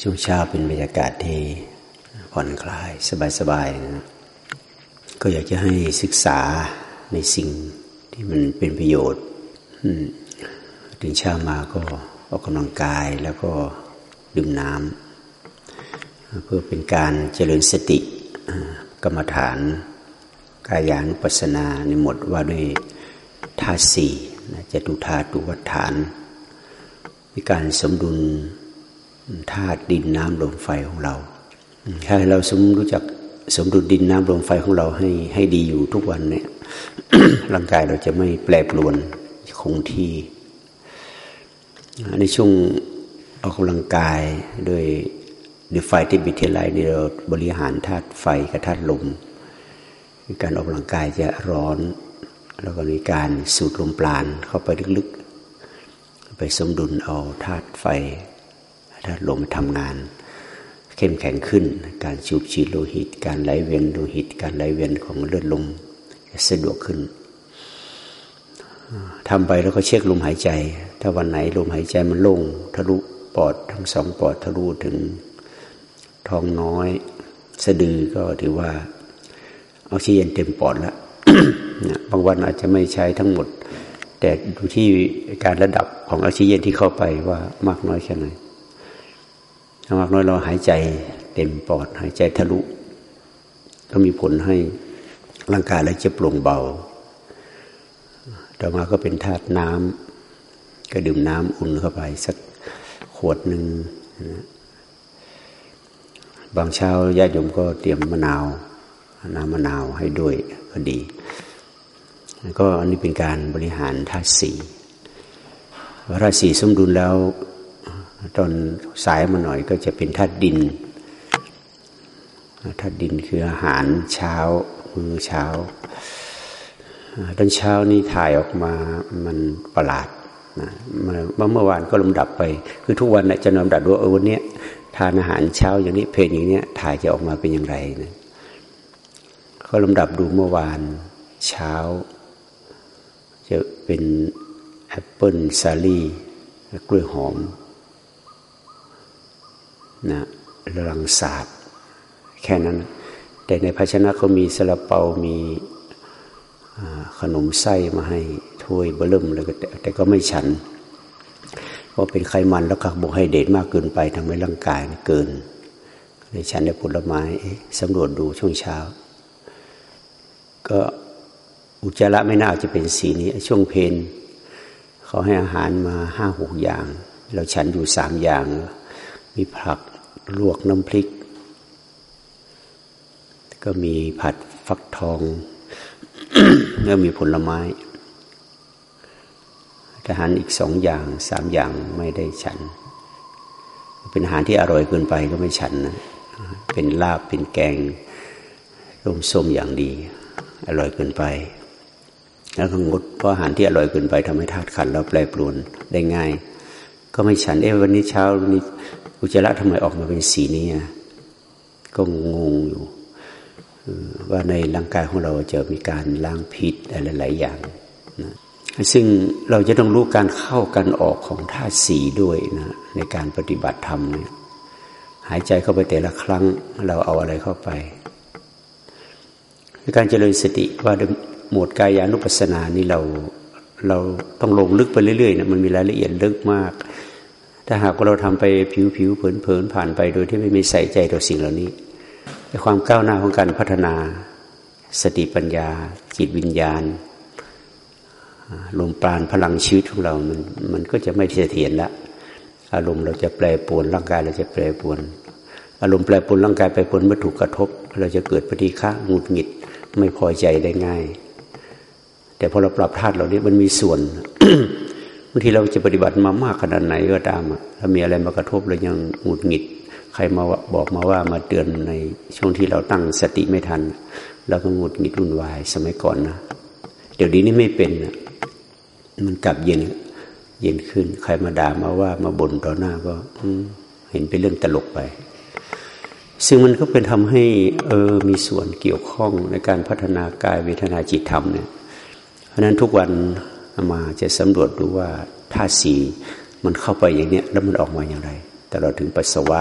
ช่วงเช้าเป็นบรรยากาศที่ผ่อนคลายสบายๆนะก็อยากจะให้ศึกษาในสิ่งที่มันเป็นประโยชน์ถึงเช้ามาก็ออกกำลังกายแล้วก็ดื่มน้ำเพื่อเป็นการเจริญสติกรรมฐาน กายานุปัสสนาในหมดว่าด้วยธาตุสี่จะดูธาตุวัฏฐาน มีการสมดุล ธาตุดินน้ำลมไฟของเราถ้าเราสมรู้จักสมดุลดินน้ำลมไฟของเราให้ให้ดีอยู่ทุกวันเนี่ยร่างกายเราจะไม่แปรปรวนคงที่ ในช่วงออกกำลังกายโดยด้วยไฟที่บิเทไลเนี่ยเราบริหารธาตุไฟกับธาตุลม การออกกำลังกายจะร้อน แล้วก็มีการสูดลมปราณเข้าไปลึกๆ ไปสมดุลเอาธาตุไฟ ธาตุลมทำงาน เข้มแข็งขึ้น การสูบฉีดโลหิต การไหลเวียนโลหิต การไหลเวียนของเลือดลมสะดวกขึ้นทำไปแล้วก็เช็คลมหายใจ ถ้าวันไหนลมหายใจมันโล่งทะลุปอดทั้งสองปอดทะลุถึงท้องน้อย สะดือก็ถือว่าออกซิเจนเต็มปอดแล้วบางวันอาจจะไม่ใช้ทั้งหมด แต่ดูที่การระดับของออกซิเจนที่เข้าไปว่ามากน้อยแค่ไหน ถ้ามากน้อยเราหายใจเต็มปอด หายใจทะลุ ก็มีผลให้ร่างกายเราจะปร่งเบา ต่อมาก็เป็นธาตุน้ำก็ดื่มน้ำอุ่นเข้าไป สักขวดหนึ่งบางเช้าญาติโยมก็เตรียมมะนาวน้ำมะนาวให้ด้วยก็ดี ก็อันนี้เป็นการบริหารธาตุสีธาตุสีสมดุลแล้ว ตอนสายมาหน่อยก็จะเป็นธาตุดินธาตุดินคืออาหารเช้ามื้อเช้า ตอนเช้านี่ถ่ายออกมามันประหลาดนะเมื่อวานก็ลำดับไป คือทุกวันจะลำดับว่าเออวันนี้ทานอาหารเช้าอย่างนี้เพลงอย่างนี้ถ่ายจะออกมาเป็นอย่างไรนะเขาลำดับดูเมื่อวานเช้า จะเป็นแอปเปิลซาลี่กล้วยหอม นะรังศาสตร์แค่นั้น แต่ในภาชนะเขามีสลาเปา มีขนมไส้มาให้ถ้วยเบลิ่มเลยแต่ก็ไม่ฉัน เพราะเป็นไขมันแล้วคาร์โบไฮเดรตมากเกินไปทำให้ร่างกายเกินเลยฉันในผลไม้สำรวจดูช่วงเช้า ก็อุจจาระไม่น่าจะเป็นสีนี้ ช่วงเพนเขาให้อาหารมาห้าหกอย่าง เราฉันอยู่สามอย่าง มีผัก ลวกน้ำพริก ก็มีผัดฟักทองแล้วมีผลไม้อาหารอีกสองอย่างสามอย่างไม่ได้ฉัน เป็นอาหารที่อร่อยเกินไปก็ไม่ฉันนะเป็นลาบเป็นแกงร่มส้มอย่างดี อร่อยเกินไป แล้วก็งดเพราะอาหารที่อร่อยเกินไปทำให้ธาตุขันเราแปรปรวนได้ง่าย ก็ไม่ฉันเอ๊ะวันนี้เช้าวันนี้ อุจจาระทำไมออกมาเป็นสีนี้ก็งงอยู่ว่าในร่างกายของเราจะมีการล้างพิษอะไรหลายอย่างนะซึ่งเราจะต้องรู้การเข้ากันออกของธาตุสีด้วยนะในการปฏิบัติธรรมเนี่ยหายใจเข้าไปแต่ละครั้งเราเอาอะไรเข้าไป การเจริญสติว่าหมวดกายานุปัสสนานี่เราเราต้องลงลึกไปเรื่อยๆนะมันมีรายละเอียดลึกมาก ถ้าหากว่าเราทำไปผิวๆเผินๆผ่านไปโดยที่ไม่มีใส่ใจต่อสิ่งเหล่านี้ความก้าวหน้าของการพัฒนา สติปัญญา จิตวิญญาณลมปราณพลังชีวิตของเรา มันมันก็จะไม่เสถียรละอารมณ์เราจะแปรปรวนร่างกายเราจะแปรปรวน อารมณ์แปรปรวนร่างกายแปรปรวนเมื่อถูกกระทบ เราจะเกิดปฏิฆะหงุดหงิดไม่พอใจได้ง่าย แต่พอเราปรับธาตุเรานี้มันมีส่วนางทีเราจะปฏิบัติมามากขนาดไหนก็ตามถ้ามีอะไรมากระทบเรายังหงุดหงิด ใครมาบอกมาว่ามาเตือนในช่วงที่เราตั้งสติไม่ทันเราก็หงุดหงิดวุ่นวายสมัยก่อนนะเดี๋ยวนี้นี่ไม่เป็นนะมันกลับเย็นเย็นขึ้น ใครมาด่ามาว่ามาบ่นต่อหน้าก็เห็นเป็นเรื่องตลกไป ซึ่งมันก็เป็นทำให้ เออมีส่วนเกี่ยวข้องในการพัฒนากายเวทนาจิตธรรมเนี่ยเพราะนั้นทุกวัน มาจะสำรวจดูว่าธาตุสีมันเข้าไปอย่างเนี้ยแล้วมันออกมาอย่างไรตลอดถึงปัสสาวะ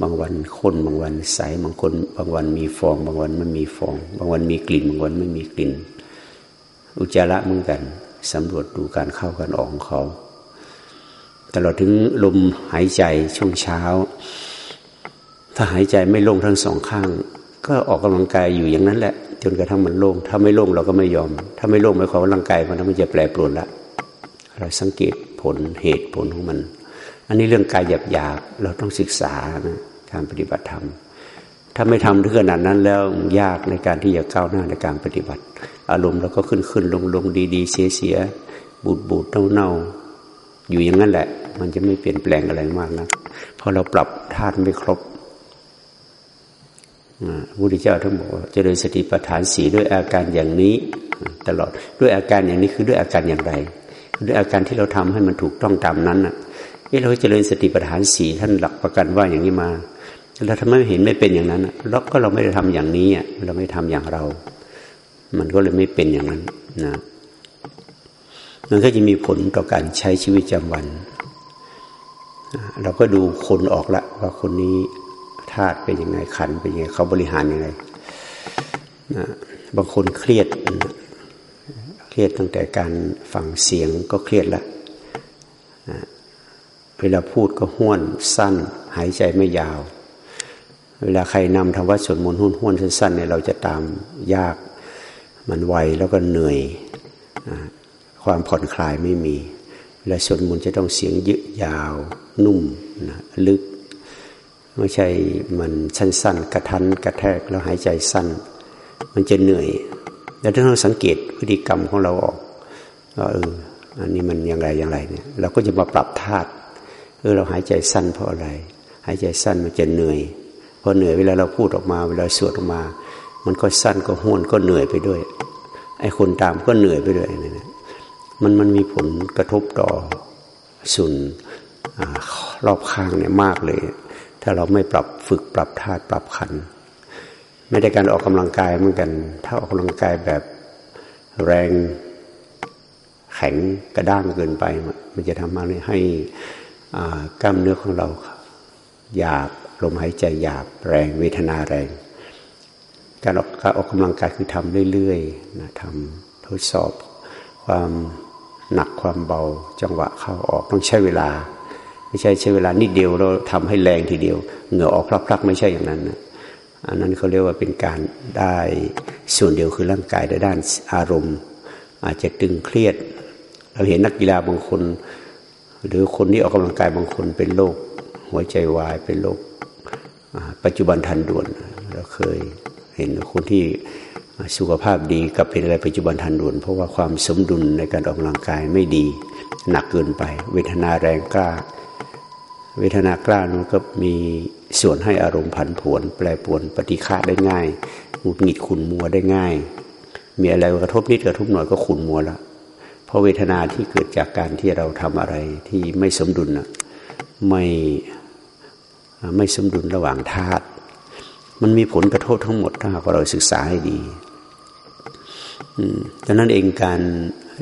บางวันข้นบางวันใสบางคน บางวันมีฟอง บางวันไม่มีฟอง บางวันมีกลิ่น บางวันไม่มีกลิ่น อุจจาระเหมือนกันสำรวจดูการเข้ากันออกของเขาตลอดถึงลมหายใจช่วงเช้า ถ้าหายใจไม่ลงทั้งสองข้าง ก็ออกกำลังกายอยู่อย่างนั้นแหละ จนกระทั่งมันโล่งถ้าไม่โล่งเราก็ไม่ยอม ถ้าไม่โล่งหมายความว่าร่างกายมันมันจะแปรปรวนละเราสังเกตผลเหตุผลของมัน อันนี้เรื่องกายหยาบๆเราต้องศึกษานะการปฏิบัติธรรมถ้าไม่ทำถึงขนาดนั้นแล้วยากในการที่จะก้าวหน้าในการปฏิบัติ อารมณ์เราก็ขึ้นขึ้นลงลงดีดีเสียเสียบูดบูดเน่าเน่าอยู่อย่างนั้นแหละ มันจะไม่เปลี่ยนแปลงอะไรมากนะเพราะเราปรับธาตุไม่ครบ พระพุทธเจ้าท่านบอกว่าเจริญสติปัฏฐานสีด้วยอาการอย่างนี้ ตลอดด้วยอาการอย่างนี้คือด้วยอาการอย่างไร ด้วยอาการที่เราทำให้มันถูกต้องตามนั้นอะเราเจริญสติปัฏฐานสีท่านหลักประกันว่าอย่างนี้มาเราทำไมเห็นไม่เป็นอย่างนั้นเราก็เราไม่ได้ทำอย่างนี้อะเราไม่ทำอย่างเรา มันก็เลยไม่เป็นอย่างนั้นนะมันก็จะมีผลต่อการใช้ชีวิตประจำวัน เราก็ดูคนออกละว่าคนนี้ ธาตุเป็นยังไงขันเป็นยังไงเขาบริหารยังไงนะบางคนเครียดเครียดตั้งแต่การฟังเสียงก็เครียดละเวลาพูดก็ห้วนสั้น หายใจไม่ยาว เวลาใครนำทำวัดสวดมนต์ห้วนสั้นๆเนี่ยเราจะตามยากมันไวแล้วก็เหนื่อยความผ่อนคลายไม่มีและสวดมนต์จะต้องเสียงยืดยาวนุ่มนะลึก ไม่ใช่มันสั้น ๆ กระทันกระแทกแล้วหายใจสั้น มันจะเหนื่อย แล้วถ้าเราสังเกตพฤติกรรมของเราออกว่าเอออันนี้มันอย่างไรอย่างไรเนี่ย เราก็จะมาปรับธาตุเออเราหายใจสั้นเพราะอะไร หายใจสั้นมันจะเหนื่อยพอเหนื่อยเวลาเราพูดออกมา เวลาสวดออกมา มันก็สั้นก็ห้วนก็เหนื่อยไปด้วย ไอ้คนตามก็เหนื่อยไปด้วยเนี่ยมันมันมีผลกระทบต่อส่วนรอบข้างเนี่ยมากเลย ถ้าเราไม่ปรับฝึกปรับธาตุปรับขัน ไม่ได้การออกกำลังกายเหมือนกัน ถ้าออกกำลังกายแบบแรงแข็งกระด้างเกินไป มันจะทำให้กล้ามเนื้อของเราหยาบลมหายใจหยาบแรงเวทนาแรง การออกการออกกำลังกายคือทำเรื่อยๆนะทำทดสอบความหนักความเบาจังหวะเข้าออกต้องใช้เวลา ไม่ใช่ใช้เวลานิดเดียวเราทำให้แรงทีเดียว เหงื่อออกพลักๆ ไม่ใช่อย่างนั้นนะอันนั้นเขาเรียกว่าเป็นการได้ส่วนเดียวคือร่างกายในด้านอารมณ์ อาจจะตึงเครียด เราเห็นนักกีฬาบางคน หรือคนที่ออกกำลังกายบางคนเป็นโรคหัวใจวายเป็นโรคปัจจุบันทันด่วนเราเคยเห็นคนที่สุขภาพดีกับเป็นอะไรปัจจุบันทันด่วน เพราะว่าความสมดุลในการออกกำลังกายไม่ดี หนักเกินไป เวทนาแรงกล้า เวทนากล้านั้นก็มีส่วนให้อารมณ์ผันผวน แปรปวนปฏิฆาได้ง่ายหงุดหงิดขุนมัวได้ง่าย มีอะไรกระทบนิดกระทบหน่อยก็ขุนมัวแล้วเพราะเวทนาที่เกิดจากการที่เราทำอะไรที่ไม่สมดุลนะไม่ไม่สมดุลระหว่างธาตุมันมีผลกระทบทั้งหมดถ้าหากเราศึกษาให้ดีดังนั้นเองการ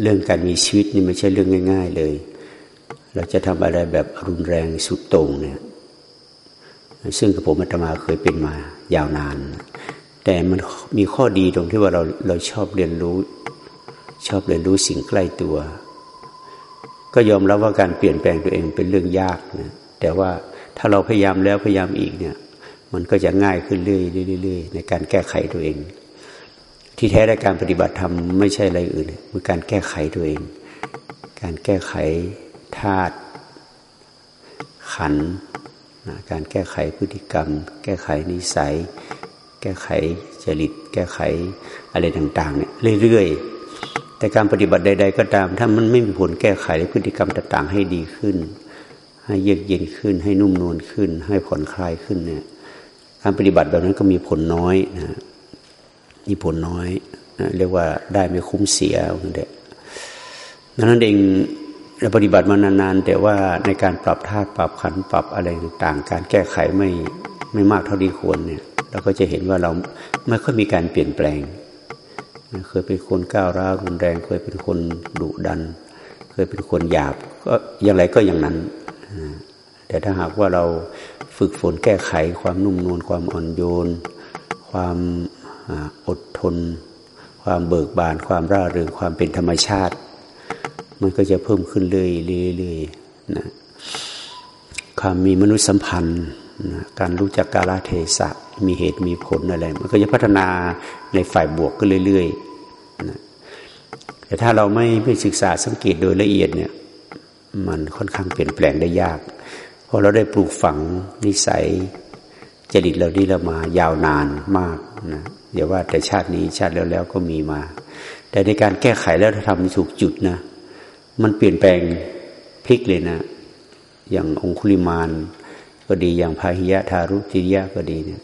เรื่องการมีชีวิตนี่ไม่ใช่เรื่องง่าย ๆ เลย เราจะทำอะไรแบบรุนแรงสุดโต่งเนี่ยซึ่งกับผมอาตมาเคยเป็นมายาวนาน แต่มันมีข้อดีตรงที่ว่าเราเราชอบเรียนรู้ ชอบเรียนรู้สิ่งใกล้ตัว ก็ยอมรับว่าการเปลี่ยนแปลงตัวเองเป็นเรื่องยากนะแต่ว่าถ้าเราพยายามแล้วพยายามอีกเนี่ย มันก็จะง่ายขึ้นเรื่อยๆในการแก้ไขตัวเอง ที่แท้ในการปฏิบัติธรรมไม่ใช่อะไรอื่นคือการแก้ไขตัวเอง การแก้ไข ธาตุขันการแก้ไขพฤติกรรม แก้ไขนิสัย แก้ไขจริต แก้ไขอะไรต่างๆเนี่ยเรื่อยๆ แต่การปฏิบัติใด ๆ ก็ตาม ถ้ามันไม่มีผลแก้ไขพฤติกรรมต่างๆ ให้ดีขึ้น ให้เยือกเย็นขึ้น ให้นุ่มนวลขึ้น ให้ผ่อนคลายขึ้นเนี่ยการปฏิบัติแบบนั้นก็มีผลน้อยนะมีผลน้อยเรียกว่าได้ไม่คุ้มเสียเด็กดังนั้นเอง เราปฏิบัติมานานๆ แต่ว่าในการปรับธาตุปรับขันปรับอะไรต่างการแก้ไขไม่ไม่มากเท่าที่ควรเนี่ย เราก็จะเห็นว่าเราไม่ค่อยมีการเปลี่ยนแปลง เคยเป็นคนก้าวร้าวรุนแรง เคยเป็นคนดุดัน เคยเป็นคนหยาบ ก็อย่างไรก็อย่างนั้น แต่ถ้าหากว่าเราฝึกฝนแก้ไขความนุ่มนวลความอ่อนโยน ความอดทน ความเบิกบาน ความร่าเริงความเป็นธรรมชาติ มันก็จะเพิ่มขึ้นเรื่อยๆนะความมีมนุษยสัมพันธ์นะการรู้จักกาลเทศะมีเหตุมีผลอะไร มันก็จะพัฒนาในฝ่ายบวกก็เรื่อยๆนะแต่ถ้าเราไม่ไม่ศึกษาสังเกตโดยละเอียดเนี่ย มันค่อนข้างเปลี่ยนแปลงได้ยาก เพราะเราได้ปลูกฝังนิสัยจริตเราที่เรามายาวนานมากนะเดี๋ยวว่าแต่ชาตินี้ชาติแล้วแล้วก็มีมา แต่ในการแก้ไขแล้วถ้าทำถูกจุดนะ มันเปลี่ยนแปลงพลิกเลยนะ อย่างองคุลิมานก็ดีอย่างพาหิยะทารุจิยะก็ดีเนี่ย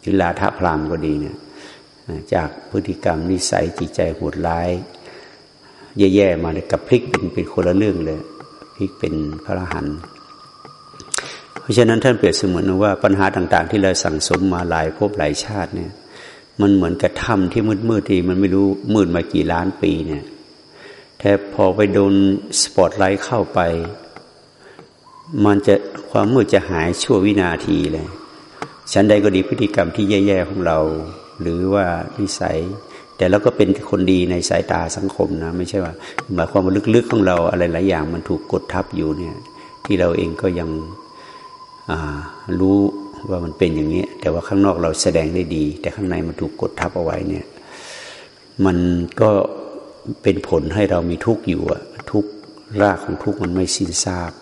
หรือลาทะพรามก็ดีเนี่ยจากพฤติกรรมนิสัยจิตใจโหดร้าย แย่ๆมาเลยกับพลิกเป็นเป็นคนละเรื่องเลยพลิกเป็นพระรหันต์เพราะฉะนั้นท่านเปรียบเสมือนว่าปัญหาต่าง ๆ ที่เราสั่งสมมาหลายภพหลายชาติเนี่ย มันเหมือนกับถ้ำที่มืดๆที่มันไม่รู้มืดมากี่ล้านปีเนี่ย แต่พอไปโดนสปอตไลท์เข้าไป มันจะความมืดจะหายชั่ววินาทีเลยฉันใดก็ดีพฤติกรรมที่แย่ๆของเรา หรือว่านิสัย แต่เราก็เป็นคนดีในสายตาสังคมนะ ไม่ใช่ว่าหมายความว่าลึกๆของเราอะไรหลายอย่างมันถูกกดทับอยู่เนี่ย ที่เราเองก็ยังรู้ว่ามันเป็นอย่างนี้ แต่ว่าข้างนอกเราแสดงได้ดี แต่ข้างในมันถูกกดทับเอาไว้เนี่ย มันก็ เป็นผลให้เรามีทุกข์อยู่อะทุกรากของทุกข์มันไม่สิ้นซาก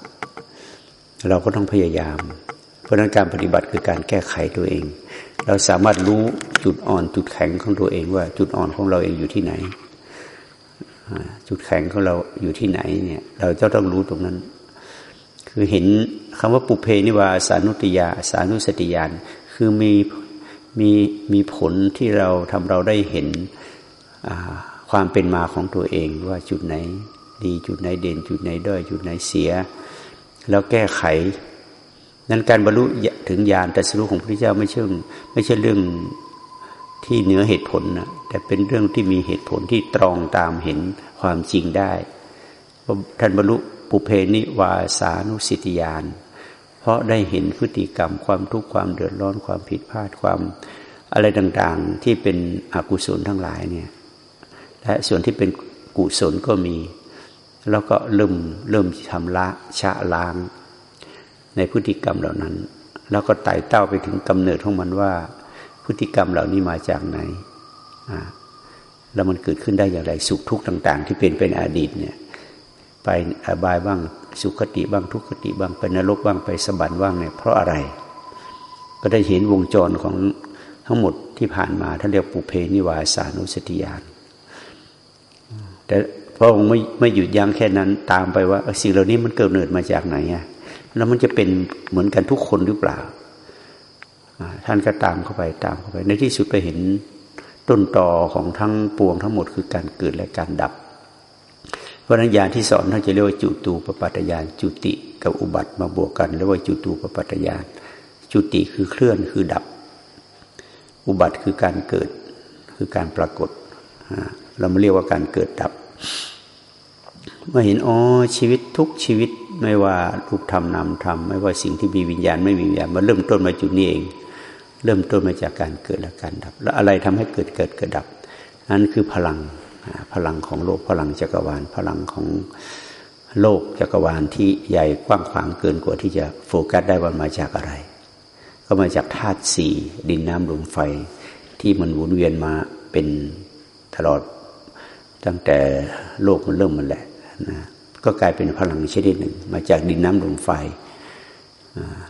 เราก็ต้องพยายาม เพราะนั้นการปฏิบัติคือการแก้ไขตัวเอง เราสามารถรู้จุดอ่อนจุดแข็งของตัวเองว่า จุดอ่อนของเราเองอยู่ที่ไหน จุดแข็งของเราอยู่ที่ไหนเนี่ย เราจะต้องรู้ตรงนั้น คือเห็นคำว่าปุเพนิวาสานุติยาสานุสติยานคือมีมีมีผลที่เราทำเราได้เห็น ความเป็นมาของตัวเองว่าจุดไหนดีจุดไหนเด่น จุดไหนด้อยจุดไหนเสีย แล้วแก้ไข นั้นการบรรลุถึงญาณแต่สรุปของพระเจ้าไม่ใช่ไม่ใช่เรื่องที่เหนือเหตุผลนะแต่เป็นเรื่องที่มีเหตุผลที่ตรองตามเห็นความจริงได้ท่านบรรลุปุเพนิวาสานุสิติญาณเพราะได้เห็นพฤติกรรมความทุกข์ความเดือดร้อนความผิดพลาดความอะไรต่าง ๆ ที่เป็นอกุศลทั้งหลายเนี่ย และส่วนที่เป็นกุศลก็มี แล้วก็เริ่มเริ่มทำละชะล้าง ในพฤติกรรมเหล่านั้น แล้วก็ไต่เต้าไปถึงกำเนิดของมันว่า พฤติกรรมเหล่านี้มาจากไหนแล้วมันเกิดขึ้นได้อย่างไรสุขทุกข์ต่าง ๆ ที่เป็นเป็นอดีตเนี่ยไปอบายบ้างสุขติบ้างทุกขติบ้างไปนรกบ้างไปสวรรค์บ้างเนี่ยเพราะอะไร ก็ได้เห็นวงจรของทั้งหมดที่ผ่านมาท่านเรียกปุเพนิวาสานุสติญาณ แต่พระองค์ไม่ไม่หยุดยั้งแค่นั้น ตามไปว่าสิ่งเหล่านี้มันเกิดเนิดมาจากไหนอะแล้วมันจะเป็นเหมือนกันทุกคนหรือเปล่า ท่านก็ตามเข้าไปตามเข้าไป ในที่สุดไปเห็นต้นตอของทั้งปวงทั้งหมดคือการเกิดและการดับ เพราะนั้นญาณที่สอนท่านจะเรียกว่าจุตูปปัตยานจุติกับอุบัติมาบวกกันเรียกว่าจุตูปปัตยานจุติคือเคลื่อนคือดับ อุบัติคือการเกิดคือการปรากฏ เราไม่เรียกว่าการเกิดดับ มาเห็นอ๋อชีวิตทุกชีวิตไม่ว่ารูปธรรมนามธรรมไม่ว่าสิ่งที่มีวิญญาณไม่มีวิญญาณมันเริ่มต้นมาจุดนี้เอง เริ่มต้นมาจากการเกิดและการดับ แล้วอะไรทำให้เกิดเกิดเกิดดับ นั่นคือพลังพลังของโลกพลังจักรวาล พลังของโลกจักรวาลที่ใหญ่กว้างขวางเกินกว่าที่จะโฟกัสได้ว่ามาจากอะไร ก็มาจากธาตุสี่ดินน้ำลมไฟที่มันหมุนเวียนมาเป็นตลอด ตั้งแต่โลกมันเริ่มมันแหละนะก็กลายเป็นพลังชนิดหนึ่ง มาจากดินน้ำลมไฟ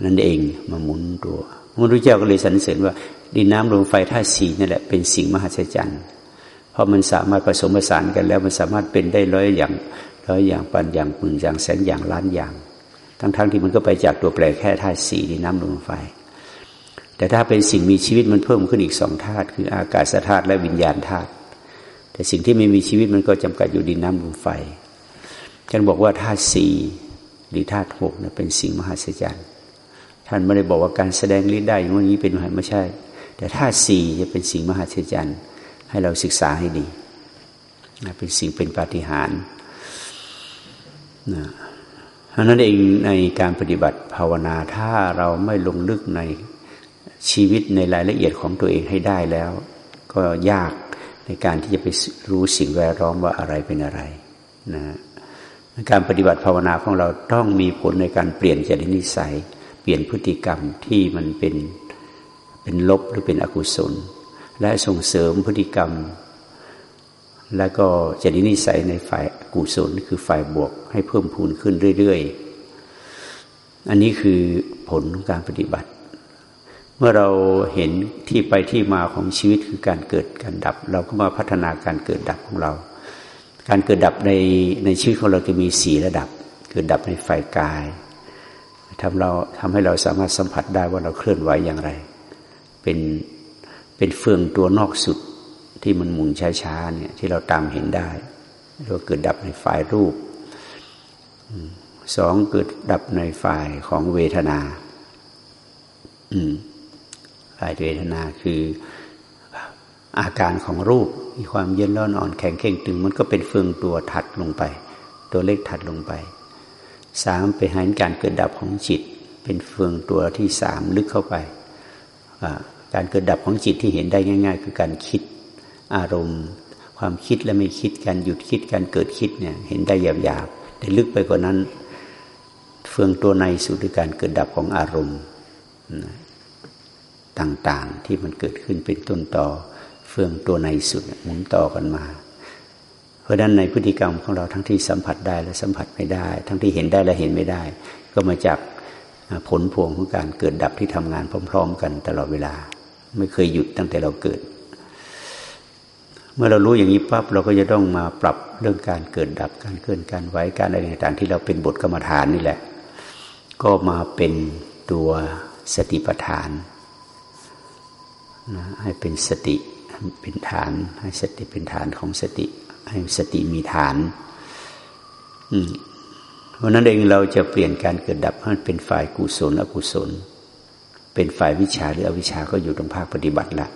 นั่นเองมาหมุนตัวพระพุทธเจ้าก็เลยสรรเสริญว่า ดินน้ำลมไฟธาตุสีนั่นแหละเป็นสิ่งมหัศจรรย์เพราะมันสามารถผสมผสานกันแล้วมันสามารถเป็นได้ร้อยอย่างร้อยอย่างปันอย่างหมื่นอย่างแสนอย่างล้านอย่าง ทั้งๆทที่มันก็ไปจากตัวแปรแค่ธาตุสีดินน้ำลมไฟ แต่ถ้าเป็นสิ่งมีชีวิตมันเพิ่มขึ้นอีกสองธาตุคืออากาศธาตุและวิญญาณธาตุ แต่สิ่งที่ไม่มีชีวิตมันก็จำกัดอยู่ดินน้ำลมไฟท่านบอกว่าธาตุสี่หรือธาตุหกเนี่ยเป็นสิ่งมหัศจรรย์ท่านไม่ได้บอกว่าการแสดงฤทธิ์ได้อย่างนี้เป็นไม่ใช่ แต่ธาตุสี่จะเป็นสิ่งมหัศจรรย์ให้เราศึกษาให้ดีเป็นสิ่งเป็นปาฏิหาริย์นะเพราะนั้นเองในการปฏิบัติภาวนาถ้าเราไม่ลงลึกในชีวิตในรายละเอียดของตัวเองให้ได้แล้ว ก็ยาก ในการที่จะไปรู้สิ่งแวดล้อมว่าอะไรเป็นอะไรนะการปฏิบัติภาวนาของเราต้องมีผลในการเปลี่ยนจริตนิสัย เปลี่ยนพฤติกรรมที่มันเป็นเป็นลบหรือเป็นอกุศล และส่งเสริมพฤติกรรม และก็จริตนิสัยในฝ่ายกุศลคือฝ่ายบวกให้เพิ่มพูนขึ้นเรื่อยๆ อันนี้คือผลของการปฏิบัติ มื่อเราเห็นที่ไปที่มาของชีวิตคือการเกิดการดับ เราก็มาพัฒนาการเกิดดับของเรา การเกิดดับในในชีวิตของเราจะมีสีระดับ เกิดดับในฝ่ายกายทำเราทำให้เราสามารถสัมผัสได้ว่าเราเคลื่อนไหวอย่างไร เป็นเป็นเฟืองตัวนอกสุดที่มันหมุนช้าๆเนี่ยที่เราตามเห็นได้เราเกิดดับในฝ่ายรูปสองเกิดดับในฝ่ายของเวทนา อืม ฝ่ายเวทนาคืออาการของรูปมีความเย็นร้อนอ่อนแข็งเข่งตึง มันก็เป็นเฟืองตัวถัดลงไป ตัวเล็กถัดลงไปสามไปหาการเกิดดับของจิต เป็นเฟืองตัวที่สามลึกเข้าไป การเกิดดับของจิตที่เห็นได้ง่าย ๆ คือการคิดอารมณ์ ความคิดและไม่คิดการหยุดคิดการเกิดคิดเนี่ยเห็นได้หยาบๆแต่ลึกไปกว่านั้น เฟืองตัวในสุดคือการเกิดดับของอารมณ์ ต่างๆ ที่มันเกิดขึ้นเป็นต้นต่อเฟื่องตัวในสุดหมุนต่อกันมา เพราะฉะนั้นในพฤติกรรมของเราทั้งที่สัมผัสได้และสัมผัสไม่ได้ ทั้งที่เห็นได้และเห็นไม่ได้ ก็มาจากผลพวงของการเกิดดับที่ทำงานพร้อม ๆ กันตลอดเวลา ไม่เคยหยุดตั้งแต่เราเกิด เมื่อเรารู้อย่างนี้ปั๊บเราก็จะต้องมาปรับเรื่องการเกิดดับการเคลื่อนการไหวการอะไรต่างๆ ที่เราเป็นบทกรรมฐานนี่แหละ ก็มาเป็นตัวสติปัฏฐาน นะให้เป็นสติเป็นฐาน ให้สติเป็นฐานของสติ ให้สติมีฐานอืมพราะนั้นเองเราจะเปลี่ยนการเกิดดับให้เป็นฝ่ายกุศลอกุศล เป็นฝ่ายวิชาหรืออวิชาก็อยู่ตรงภาคปฏิบัติละ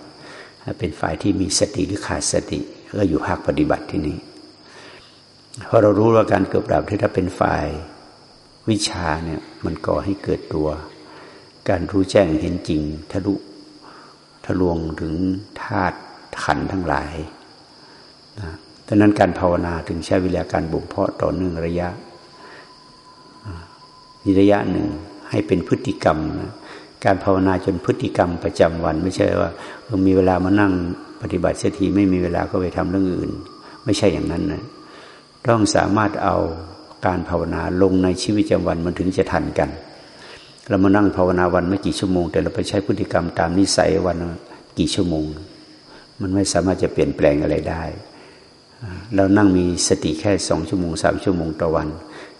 เป็นฝ่ายที่มีสติหรือขาดสติก็อยู่ภาคปฏิบัติที่นี่พอเรารู้ว่าการเกิดดับที่ถ้าเป็นฝ่ายวิชาเนี่ย มันก่อให้เกิดตัว การรู้แจ้งเห็นจริงทะลุ ทะลวงถึงธาตุขันทั้งหลายนะดังนั้นการภาวนาถึงใช้เวลาการบ่มเพาะต่อเนื่องระยะนิระยะหนึ่งให้เป็นพฤติกรรมนะการภาวนาจนพฤติกรรมประจำวัน ไม่ใช่ว่ามีเวลามานั่งปฏิบัติเสียทีไม่มีเวลาก็ไปทำเรื่องอื่น ไม่ใช่อย่างนั้นนะต้องสามารถเอาการภาวนาลงในชีวิตประจำวันมันถึงจะทันกัน เรามานั่งภาวนาวันไม่กี่ชั่วโมง แต่เราไปใช้พฤติกรรมตามนิสัยวันกี่ชั่วโมง มันไม่สามารถจะเปลี่ยนแปลงอะไรได้เรานั่งมีสติแค่สองชั่วโมงสามชั่วโมงต่อวัน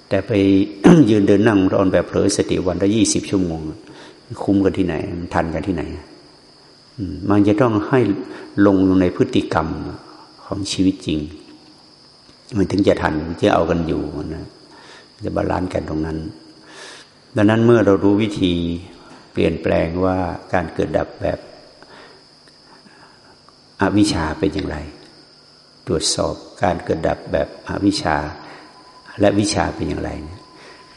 แต่ไปยืนเดินนั่งนอนแบบเผลอสติวันละยี่สิบชั่วโมง คุ้มกันที่ไหนมันทันกันที่ไหนมันจะต้องให้ลงในพฤติกรรมของชีวิตจริง มันถึงจะทันจะเอากันอยู่นะจะ balance กันตรงนั้น ดังนั้นเมื่อเรารู้วิธีเปลี่ยนแปลงว่าการเกิดดับแบบอวิชชาเป็นอย่างไร ตรวจสอบการเกิดดับแบบอวิชชาและวิชาเป็นอย่างไร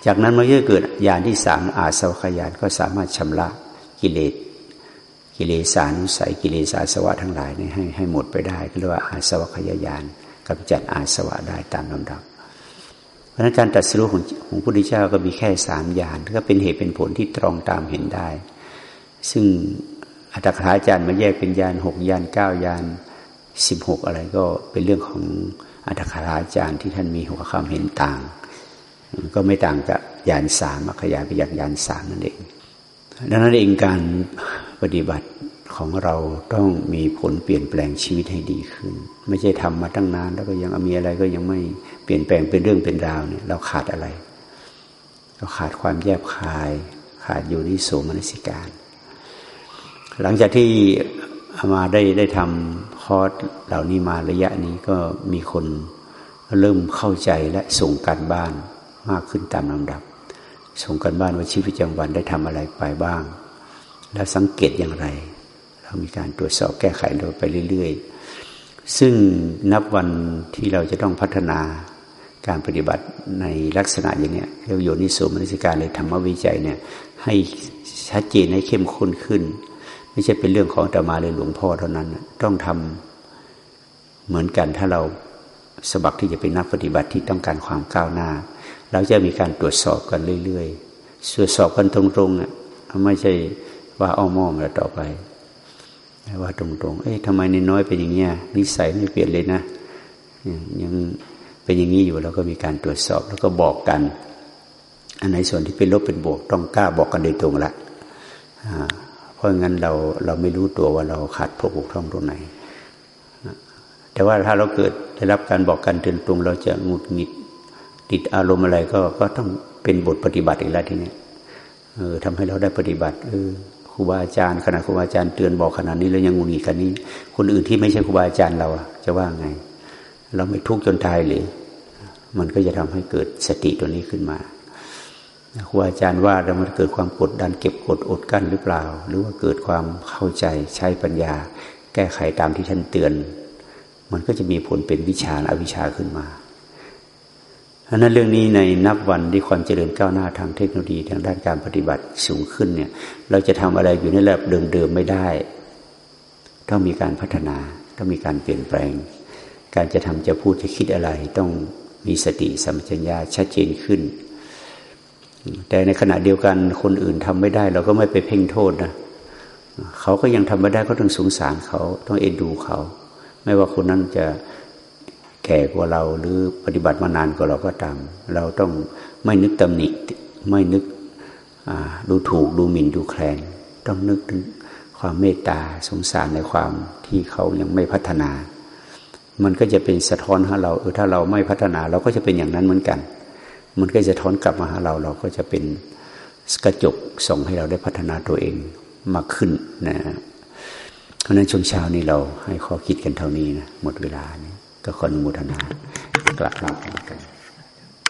จากนั้นมันก็เกิดญาณที่สามอาสวะญาณก็สามารถชำระกิเลสกิเลสานุสัยกิเลสอาสวะทั้งหลายนี่ให้ให้หมดไปได้ก็เรียกว่าอาสวะขยายานกำจัดอาสวะได้ตามลำดับ ราะนั้นการตัดสู้ของของพระพุทธเจ้าก็มีแค่สามญาณก็เป็นเหตุเป็นผลที่ตรองตามเห็นได้ ซึ่งอัตถาจารย์มาแยกเป็นญาณหกญาณเก้าญาณสิบหกอะไรก็เป็นเรื่องของอัตถคาอาจารย์ที่ท่านมีหัวคำเห็นต่าง ก็ไม่ต่างกับยานสามขยายไปจากยานสามนั่นเองดังนั้นเองการปฏิบัติของเราต้องมีผลเปลี่ยนแปลงชีวิตให้ดีขึ้น ไม่ใช่ทำมาตั้งนานแล้วก็ยังมีอะไรก็ยังไม่ ลี่ยนแปลงเป็นเรื่องเป็นราวเนี่ยเราขาดอะไร เราขาดความแยบคาย ขาดอยู่ในโสมนสิการ หลังจากที่มาได้ได้ทำคอร์สเหล่านี้มาระยะนี้ก็มีคนเริ่มเข้าใจและส่งการบ้านมากขึ้นตามลำดับ ส่งการบ้านว่าชีวิตประจำวันได้ทำอะไรไปบ้าง และสังเกตอย่างไร เรามีการตรวจสอบแก้ไขโดยไปเรื่อย ๆ ซึ่งนับวันที่เราจะต้องพัฒนา การปฏิบัติในลักษณะอย่างนี้เรียกโยนิโสมนสิการเลยธรรมวิจัยเนี่ย ให้ชัดเจนให้เข้มข้นขึ้น ไม่ใช่เป็นเรื่องของตมาเลยหลวงพ่อเท่านั้น ต้องทำเหมือนกันถ้าเราสบักที่จะเป็นนักปฏิบัติที่ต้องการความก้าวหน้าเราจะมีการตรวจสอบกันเรื่อยๆตรวจสอบกันตรงๆอะไม่ใช่ว่าอ้อมอ้อมแล้วต่อไปว่าตรงๆ เอ๊ะทำไมนน้อยเป็นอย่างเงี้ยนิสัยไม่เปลี่ยนเลยนะยัง เป็นอย่างนี้อยู่เราก็มีการตรวจสอบแล้วก็บอกกัน อันไหนส่วนที่เป็นลบเป็นบวกต้องกล้าบอกกันโดยตรงละเพราะงั้นเราเราไม่รู้ตัวว่าเราขาดพกบกท่องตรงไหน แต่ว่าถ้าเราเกิดได้รับการบอกกันเตือนตรง เราจะงุดหงิดติดอารมณ์อะไรก็ก็ต้องเป็นบทปฏิบัติอีกแล้วทีนี้เออทำให้เราได้ปฏิบัติเออครูบาอาจารย์ขณะครูบาอาจารย์เตือนบอกขนาดนี้แล้วยังงุนงิดกันนี้ คนอื่นที่ไม่ใช่ครูบาอาจารย์เราจะว่าไง เราไม่ทุกข์จนตายหรือ มันก็จะทำให้เกิดสติตัวนี้ขึ้นมาครูอาจารย์ว่าแล้วมันเกิดความกดดันเก็บกดอดกั้นหรือเปล่า หรือว่าเกิดความเข้าใจใช้ปัญญา แก้ไขตามที่ท่านเตือน มันก็จะมีผลเป็นวิชาอวิชาขึ้นมาเพราะนั้นเรื่องนี้ในนับวันที่ความเจริญก้าวหน้าทางเทคโนโลยีทางด้านการปฏิบัติสูงขึ้นเนี่ย เราจะทำอะไรอยู่ในระดับเดิมๆไม่ได้ ต้องมีการพัฒนาต้องมีการเปลี่ยนแปลง การจะทำจะพูดจะคิดอะไร ต้องมีสติสัมปชัญญะชัดเจนขึ้น แต่ในขณะเดียวกันคนอื่นทำไม่ได้ เราก็ไม่ไปเพ่งโทษนะเขาก็ยังทำไม่ได้ก็ต้องสงสารเขาต้องเอ็นดูเขา ไม่ว่าคนนั้นจะแก่กว่าเราหรือปฏิบัติมานานกว่าเราก็ตาม เราต้องไม่นึกตำหนิไม่นึกดูถูกดูหมิ่นดูแคลน ต้องนึกถึงความเมตตาสงสารในความที่เขายังไม่พัฒนา มันก็จะเป็นสะท้อนหาเราเออถ้าเราไม่พัฒนาเราก็จะเป็นอย่างนั้นเหมือนกัน มันก็จะท้อนกลับมาหาเราเราก็จะเป็นกระจกส่งให้เราได้พัฒนาตัวเองมากขึ้นนะเพราะนั้นช่วงเช้านี้เราให้ข้อคิดกันเท่านี้นะหมดเวลานี้ก็ขออนุโมทนากลับลากัน